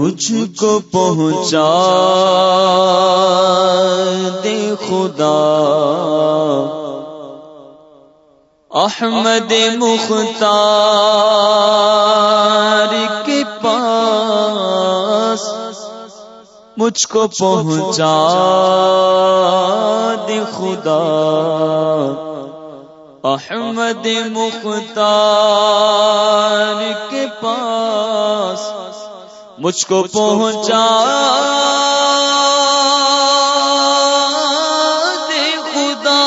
مجھ کو پہنچا دے خدا۔ احمد مختار کے پاس مجھ کو پہنچا دے خدا۔ احمد مختار کے پاس مجھ کو پہنچا دے خدا۔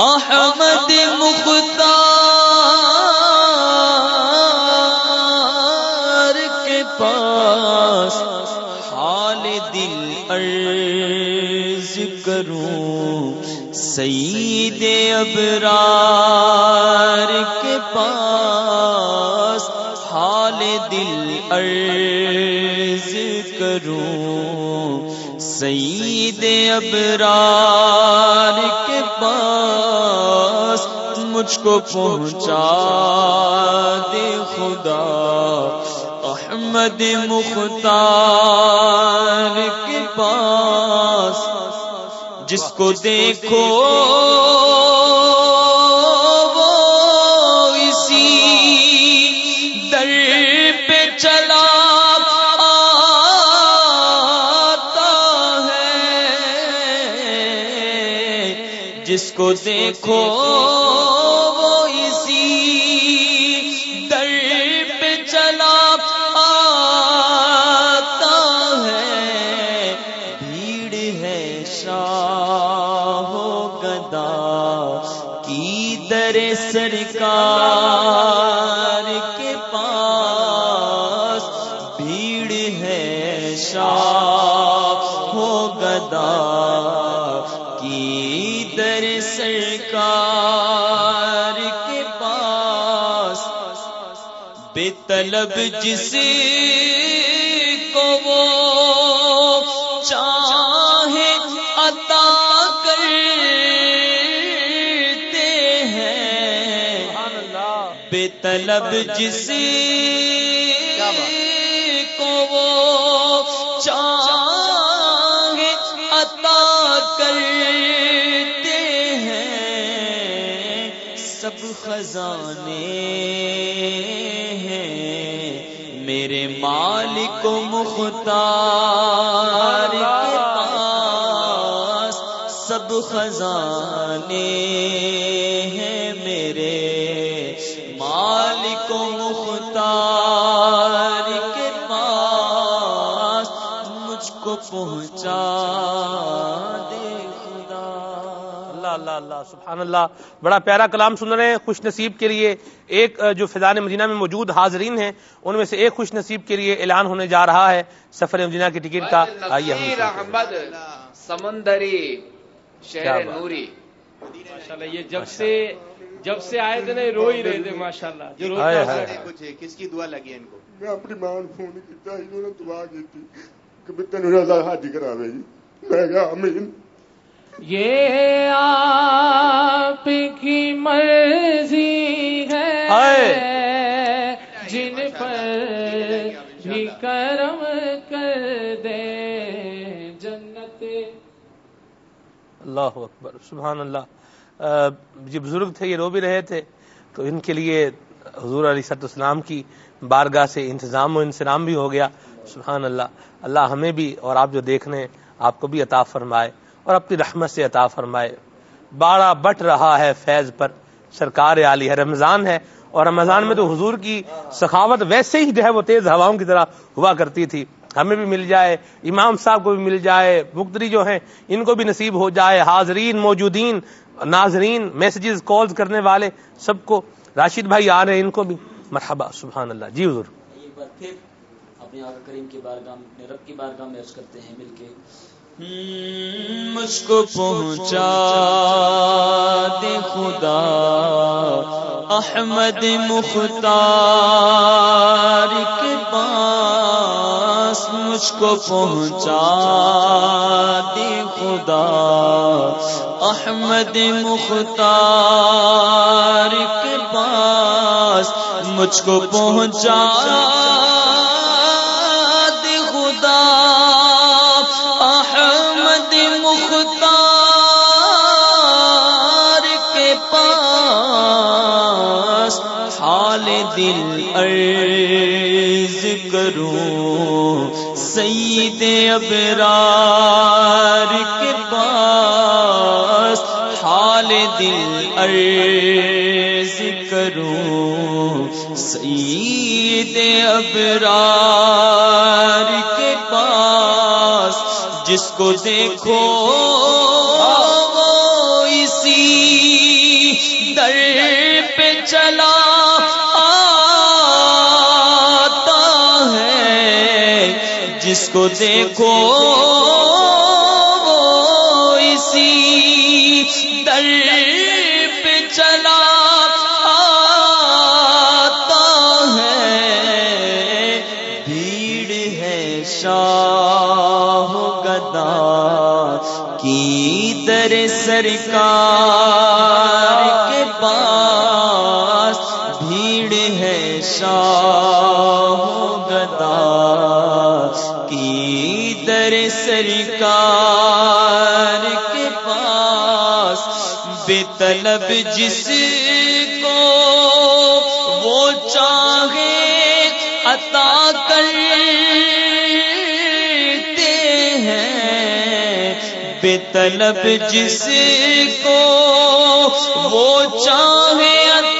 احمد مختار کے پاس حال دل عرض کروں۔ سعید ابرار کے پاس دل عرض کروں سعید ابرار کے پاس مجھ کو پہنچا دے خدا۔ احمد مختار کے پاس جس کو دیکھو کو دیکھو، وہ اسی در پہ چلا آتا ہے۔ بھیڑ ہے شاہ گدا کی در سرکار کے پاس۔ بھیڑ ہے شاہ ہو گدا طلب جس کو وہ چاہے عطا کرتے ہیں۔ بے طلب جس کو وہ چاہے عطا کرتے ہیں۔ سب خزانے مالک و مختار کے پاس سب خزانے سبحان اللہ بڑا پیارا کلام سن رہے ہیں خوش نصیب کے لیے۔ ایک جو فضان مدینہ میں موجود حاضرین ہیں ان میں سے ایک خوش نصیب کے لیے اعلان ہونے جا رہا ہے سفر مدینہ کی ٹکٹ کا۔ آئیے احمد سمندری شہر نوری۔ یہ جب سے جب سے آئے تھے نا رو ہی رہے تھے ماشاء اللہ کس کی دعا لگی ان کو؟ میں اپنی ماں نے فون کیا دعا کی تھی کہ تین حج کراوے جی۔ میں کہا امین۔ یہ آپ کی مرضی۔ ہے جن پر بھی کرم کر دے جنت۔ اللہ اکبر سبحان اللہ۔ یہ بزرگ تھے یہ رو بھی رہے تھے تو ان کے لیے حضور علیہ صد اسلام کی بارگاہ سے انتظام و انسلام بھی ہو گیا۔ سبحان اللہ۔ اللہ ہمیں بھی اور آپ جو دیکھ رہے ہیں آپ کو بھی عطا فرمائے۔ اور اپنی رحمت سے عطا فرمائے۔ بارہ بٹ رہا ہے فیض پر۔ سرکار عالی ہے۔ رمضان ہے اور رمضان میں تو حضور کی سخاوت ویسے ہی جو ہے وہ تیز ہواؤں کی طرح ہوا کرتی تھی۔ ہمیں بھی مل جائے، امام صاحب کو بھی مل جائے مقتری جو ہیں، ان کو بھی نصیب ہو جائے۔ حاضرین، موجودین، ناظرین میسجز کالز کرنے والے سب کو۔ راشد بھائی آ رہے ہیں، ان کو بھی۔ مرحبا، سبحان اللہ۔ جی حضور۔ ایک بار پھر اپنے آقا کریم کی بارگاہ اپنے رب کی بارگاہ میں عرض کرتے ہیں مل کے۔ مجھ کو پہنچا دے خدا، احمد مختار کے پاس مجھ کو پہنچا دے خدا، احمد مختار کے پاس مجھ کو پہنچا دل عرض کروں، سید ابرار کے پاس حال دل عرض کروں، سید ابرار کے پاس جس کو دیکھو جس کو دیکھو، وہ اسی در پہ چلا آتا ہے۔ بھیڑ ہے شاہ گدا کی در سرکار کے پاس۔ بھیڑ ہے شاہ گدا سرکار کے پاس بے طلب جس کو وہ چاہے عطا کرتے ہیں۔ بے طلب جس کو وہ چاہے عطا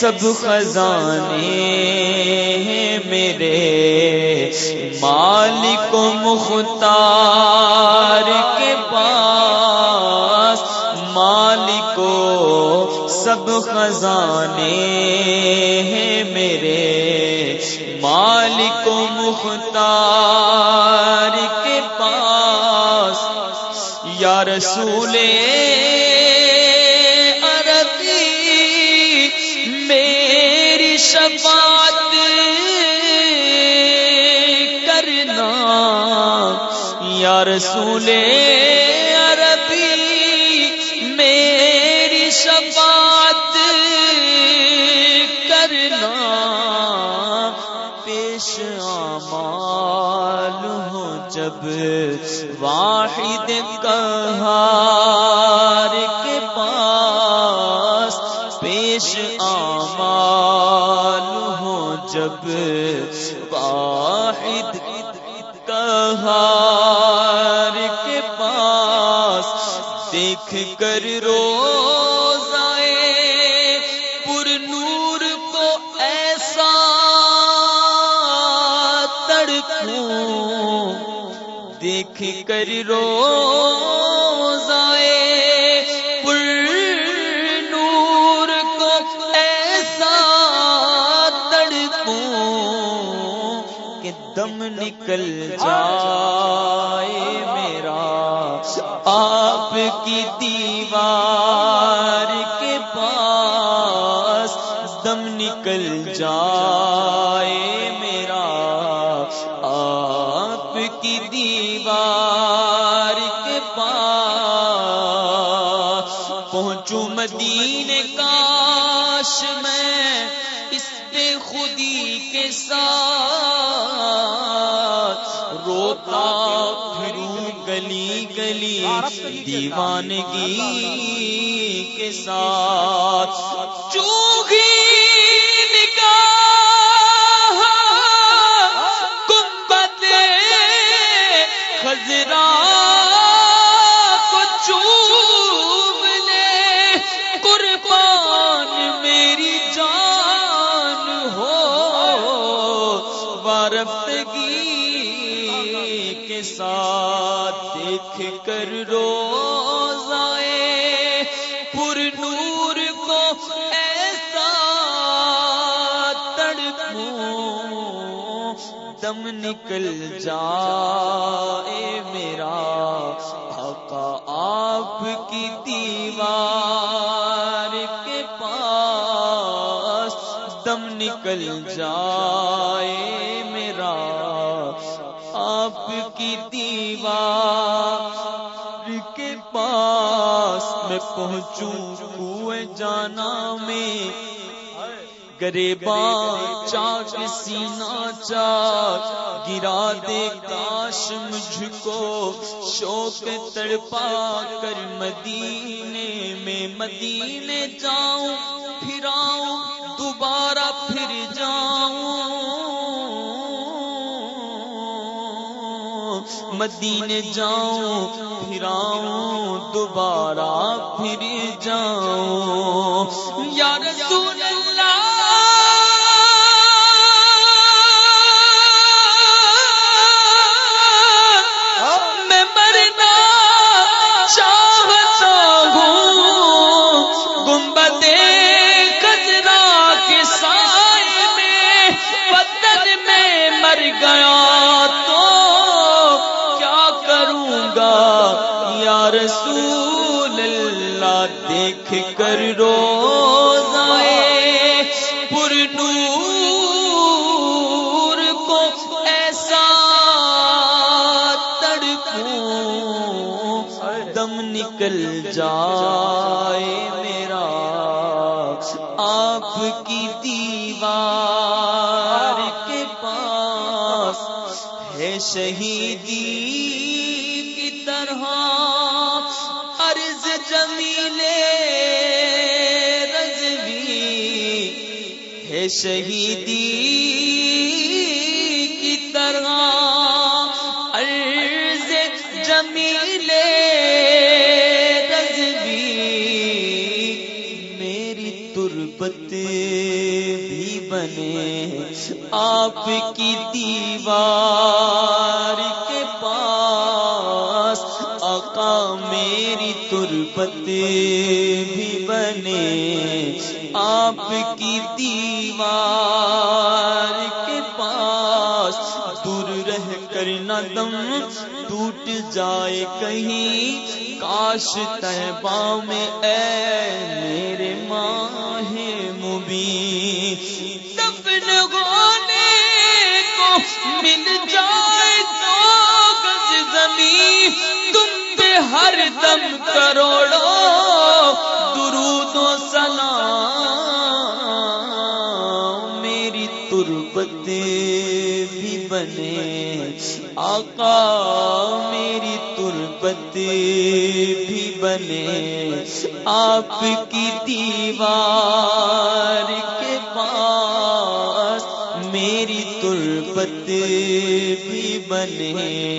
سب خزانے ہیں میرے، مالک و مختار کے پاس، مالک و سب خزانے ہیں میرے، مالک و مختار کے پاس۔ یا رسول رسول دیکھ کر روزائے، پر نور کو ایسا تڑکوں۔ دیکھ کر روزائے، پر نور کو ایسا تڑکوں کہ دم نکل جائے میرا۔ آپ کی دیوار کے پاس دم نکل جائے میرا۔ آپ کی دیوار کے پاس پہنچوں مدینے کاش میں اس بے خودی کے ساتھ روتا پھروں گلی گلی دیوانگی کے ساتھ۔ چوگی دیکھ کر روزائے، پر نور کو ایسا دم نکل جائے میرا آقا، آپ کی دیوار کے پاس دم نکل جائے میرا، آپ کی کے پاس میں پہنچوں کوئے جانا میں۔ گریبا چاک سینا چاک، گرا دے کاش مجھ کو۔ شوق تڑپا کر مدینے میں مدینے جاؤں، پھراؤں، دوبارہ پھر جاؤں۔ مدینے جاؤں پھراؤں دوبارہ پھر جاؤں۔ یا رسول اللہ میں مرنا چاہتا ہوں۔ گنبد خزرا کے سائے میں بدن میں مر گیا۔ رسول اللہ دیکھ کر روزائے، پر نور کو ایسا تڑپوں، دم نکل جائے میرا۔ آپ کی دیوار کے پاس ہے شہیدی شہیدی کی طرح عرض جمیلے رضوی، میری تربت بھی بنے آپ کی دیوار کے پاس، آقا میری تربت بھی آپ کی دیوار کے پاس دور رہ کر نہ دم ٹوٹ جائے کہیں۔ کاش تہبا میں اے میرے ماہ مبین۔ دفن ہونے کو مل جائے تو گز زمین۔ تم پہ ہر دم کروڑو آقا میری تربت بھی بنے۔ آپ کی دیوار کے پاس میری تربت بھی بنے۔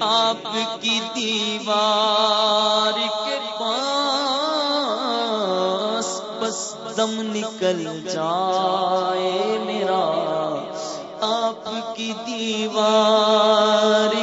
آپ کی دیوار کے پاس بس دم نکل جائے میرا۔ کی دیوار